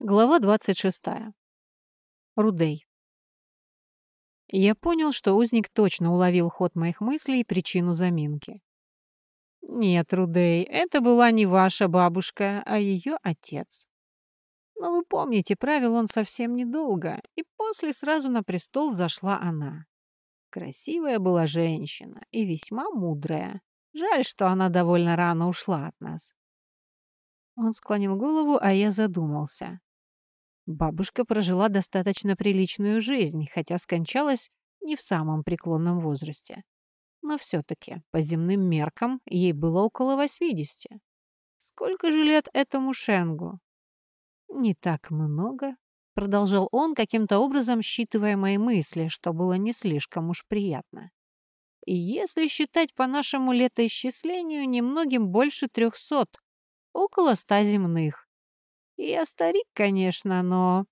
Глава 26. Рудей. Я понял, что узник точно уловил ход моих мыслей и причину заминки. Нет, Рудей, это была не ваша бабушка, а ее отец. Но вы помните, правил он совсем недолго, и после сразу на престол взошла она. Красивая была женщина и весьма мудрая. Жаль, что она довольно рано ушла от нас. Он склонил голову, а я задумался. Бабушка прожила достаточно приличную жизнь, хотя скончалась не в самом преклонном возрасте. Но все-таки, по земным меркам, ей было около 80. Сколько же лет этому Шенгу? Не так много, продолжал он, каким-то образом считывая мои мысли, что было не слишком уж приятно. И если считать по нашему летоисчислению, немногим больше трехсот, около ста земных. Я старик, конечно, но...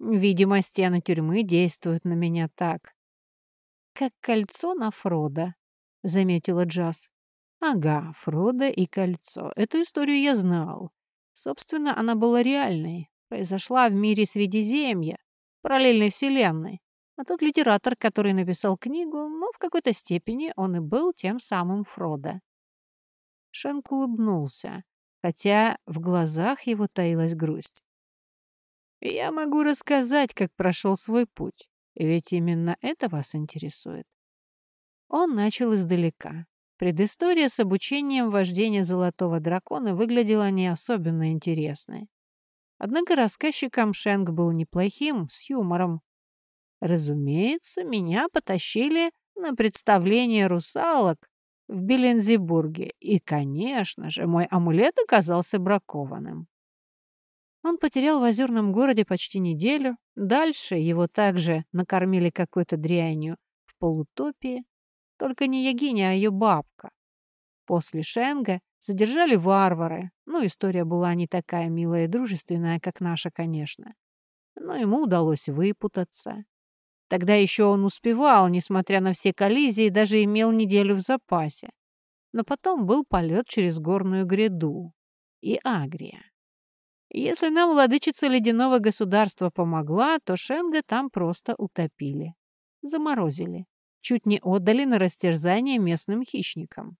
Видимо, стены тюрьмы действуют на меня так. Как кольцо на Фрода, заметила Джаз. Ага, Фрода и кольцо. Эту историю я знал. Собственно, она была реальной. Произошла в мире Средиземья, параллельной вселенной. А тот литератор, который написал книгу, ну, в какой-то степени он и был тем самым Фродо. Шенк улыбнулся хотя в глазах его таилась грусть. «Я могу рассказать, как прошел свой путь, ведь именно это вас интересует». Он начал издалека. Предыстория с обучением вождения Золотого Дракона выглядела не особенно интересной. Однако рассказчиком Шенк был неплохим, с юмором. Разумеется, меня потащили на представление русалок, в Белензебурге, и, конечно же, мой амулет оказался бракованным. Он потерял в озерном городе почти неделю. Дальше его также накормили какой-то дрянью в полутопии. Только не Ягиня, а ее бабка. После Шенга задержали варвары. Ну, история была не такая милая и дружественная, как наша, конечно. Но ему удалось выпутаться. Тогда еще он успевал, несмотря на все коллизии, даже имел неделю в запасе. Но потом был полет через горную гряду и Агрия. Если нам владычица ледяного государства помогла, то Шенга там просто утопили. Заморозили. Чуть не отдали на растерзание местным хищникам.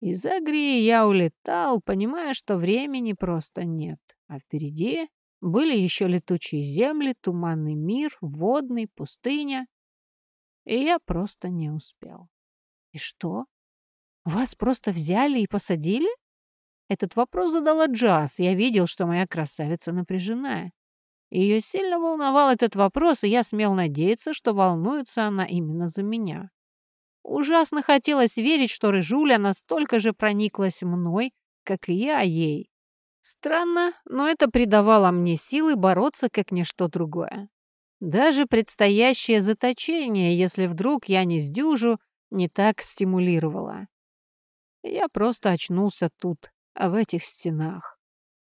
Из Агрии я улетал, понимая, что времени просто нет, а впереди были еще летучие земли, туманный мир, водный, пустыня. И я просто не успел. И что? Вас просто взяли и посадили? Этот вопрос задала Джаз. Я видел, что моя красавица напряженная. Ее сильно волновал этот вопрос, и я смел надеяться, что волнуется она именно за меня. Ужасно хотелось верить, что Рыжуля настолько же прониклась мной, как и я ей. Странно, но это придавало мне силы бороться, как ничто другое. Даже предстоящее заточение, если вдруг я не сдюжу, не так стимулировало. Я просто очнулся тут, в этих стенах.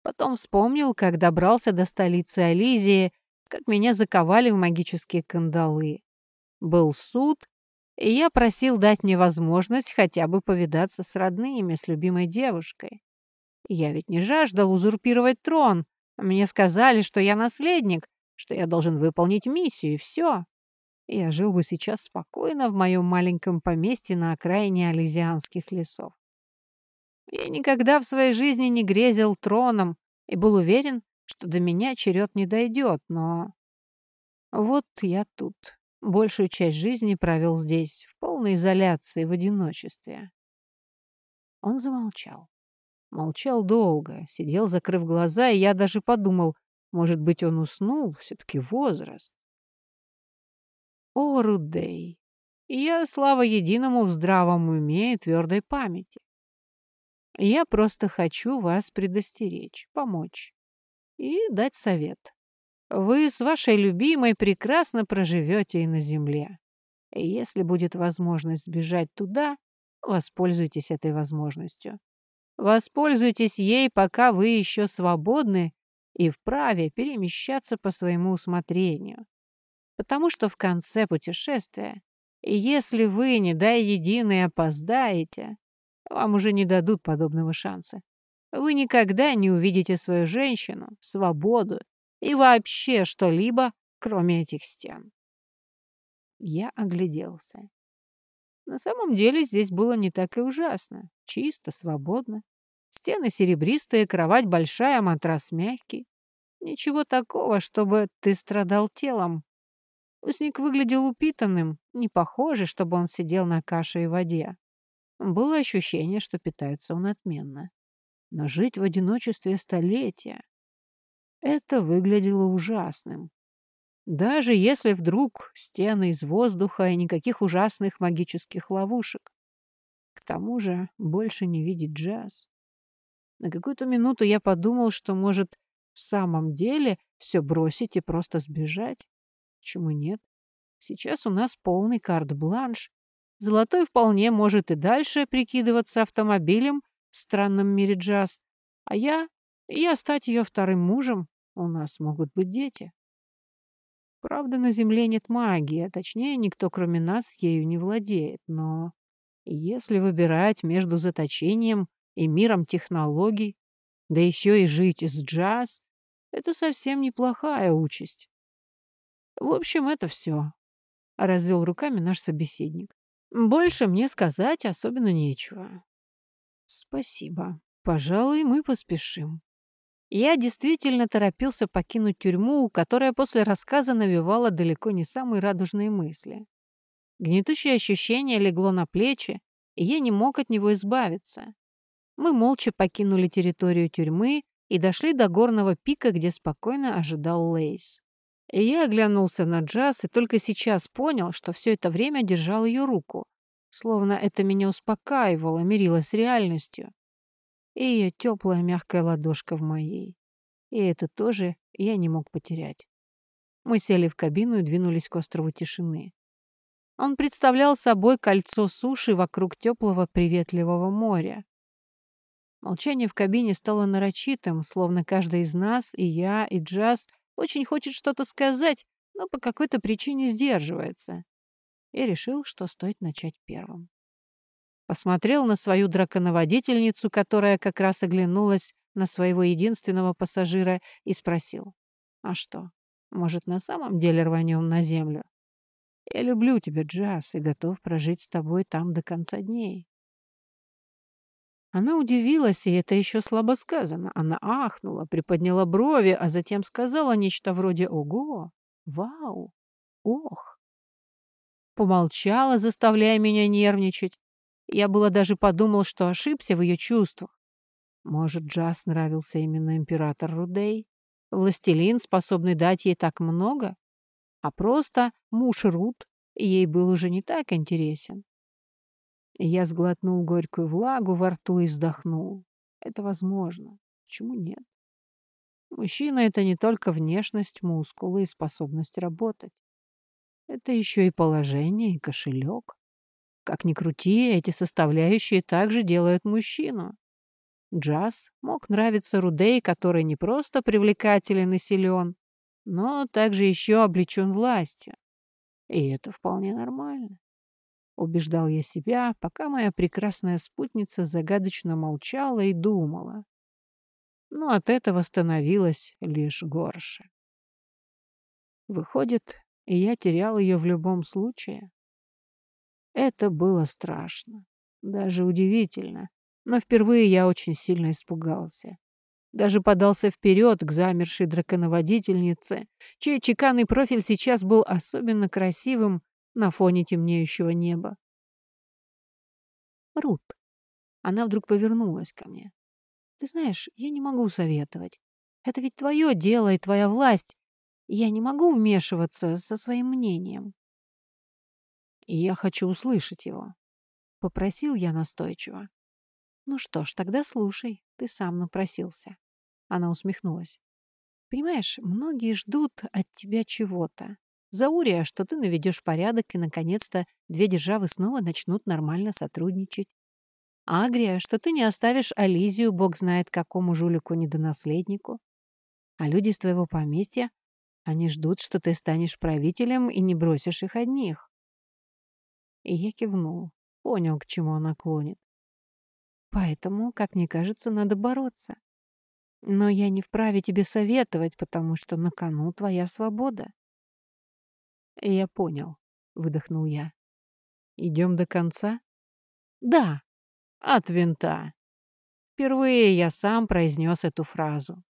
Потом вспомнил, как добрался до столицы Ализии, как меня заковали в магические кандалы. Был суд, и я просил дать мне возможность хотя бы повидаться с родными, с любимой девушкой. Я ведь не жаждал узурпировать трон. Мне сказали, что я наследник, что я должен выполнить миссию, и все. Я жил бы сейчас спокойно в моем маленьком поместье на окраине Ализианских лесов. Я никогда в своей жизни не грезил троном и был уверен, что до меня черед не дойдет, но... Вот я тут. Большую часть жизни провел здесь, в полной изоляции, в одиночестве. Он замолчал. Молчал долго, сидел, закрыв глаза, и я даже подумал, может быть, он уснул, все-таки возраст. О, Рудей, я, слава единому, в здравом уме и твердой памяти. Я просто хочу вас предостеречь, помочь и дать совет. Вы с вашей любимой прекрасно проживете и на земле. Если будет возможность сбежать туда, воспользуйтесь этой возможностью. Воспользуйтесь ей, пока вы еще свободны и вправе перемещаться по своему усмотрению. Потому что в конце путешествия, если вы, не дай единой, опоздаете, вам уже не дадут подобного шанса. вы никогда не увидите свою женщину, свободу и вообще что-либо, кроме этих стен. Я огляделся. На самом деле здесь было не так и ужасно. Чисто, свободно. Стены серебристые, кровать большая, матрас мягкий. Ничего такого, чтобы ты страдал телом. Узник выглядел упитанным, не похоже, чтобы он сидел на каше и воде. Было ощущение, что питается он отменно. Но жить в одиночестве столетия — это выглядело ужасным. Даже если вдруг стены из воздуха и никаких ужасных магических ловушек. К тому же больше не видеть джаз. На какую-то минуту я подумал, что, может, в самом деле все бросить и просто сбежать. Почему нет? Сейчас у нас полный карт-бланш. Золотой вполне может и дальше прикидываться автомобилем в странном мире джаз. А я... я стать ее вторым мужем. У нас могут быть дети. Правда, на Земле нет магии, а точнее, никто кроме нас ею не владеет. Но если выбирать между заточением и миром технологий, да еще и жить из джаз, это совсем неплохая участь. В общем, это все. Развел руками наш собеседник. Больше мне сказать особенно нечего. Спасибо. Пожалуй, мы поспешим. Я действительно торопился покинуть тюрьму, которая после рассказа навевала далеко не самые радужные мысли. Гнетущее ощущение легло на плечи, и я не мог от него избавиться. Мы молча покинули территорию тюрьмы и дошли до горного пика, где спокойно ожидал Лейс. И я оглянулся на Джаз и только сейчас понял, что все это время держал ее руку, словно это меня успокаивало, мирило с реальностью и ее теплая мягкая ладошка в моей. И это тоже я не мог потерять. Мы сели в кабину и двинулись к острову тишины. Он представлял собой кольцо суши вокруг теплого приветливого моря. Молчание в кабине стало нарочитым, словно каждый из нас, и я, и Джаз, очень хочет что-то сказать, но по какой-то причине сдерживается. И решил, что стоит начать первым. Посмотрел на свою драконоводительницу, которая как раз оглянулась на своего единственного пассажира и спросил. «А что, может, на самом деле рванем на землю? Я люблю тебя, Джаз, и готов прожить с тобой там до конца дней». Она удивилась, и это еще слабо сказано. Она ахнула, приподняла брови, а затем сказала нечто вроде «Ого! Вау! Ох!» Помолчала, заставляя меня нервничать, я было даже подумал, что ошибся в ее чувствах. Может, Джаз нравился именно император Рудей? Властелин, способный дать ей так много? А просто муж Руд ей был уже не так интересен. Я сглотнул горькую влагу во рту и вздохнул. Это возможно. Почему нет? Мужчина — это не только внешность, мускулы и способность работать. Это еще и положение, и кошелек. Как ни крути, эти составляющие также делают мужчину. Джаз мог нравиться Рудей, который не просто привлекателен и силен, но также еще облечен властью. И это вполне нормально. Убеждал я себя, пока моя прекрасная спутница загадочно молчала и думала. Но от этого становилось лишь горше. Выходит, я терял ее в любом случае. Это было страшно, даже удивительно, но впервые я очень сильно испугался. Даже подался вперед к замершей драконоводительнице, чей чеканный профиль сейчас был особенно красивым на фоне темнеющего неба. Рут. Она вдруг повернулась ко мне. Ты знаешь, я не могу советовать. Это ведь твое дело и твоя власть. Я не могу вмешиваться со своим мнением и я хочу услышать его. Попросил я настойчиво. Ну что ж, тогда слушай, ты сам напросился. Она усмехнулась. Понимаешь, многие ждут от тебя чего-то. Заурия, что ты наведешь порядок, и, наконец-то, две державы снова начнут нормально сотрудничать. Агрия, что ты не оставишь Ализию, бог знает какому жулику-недонаследнику. А люди из твоего поместья, они ждут, что ты станешь правителем и не бросишь их одних. И я кивнул. Понял, к чему она клонит. Поэтому, как мне кажется, надо бороться. Но я не вправе тебе советовать, потому что на кону твоя свобода. Я понял, выдохнул я. Идем до конца? Да, от винта. Впервые я сам произнес эту фразу.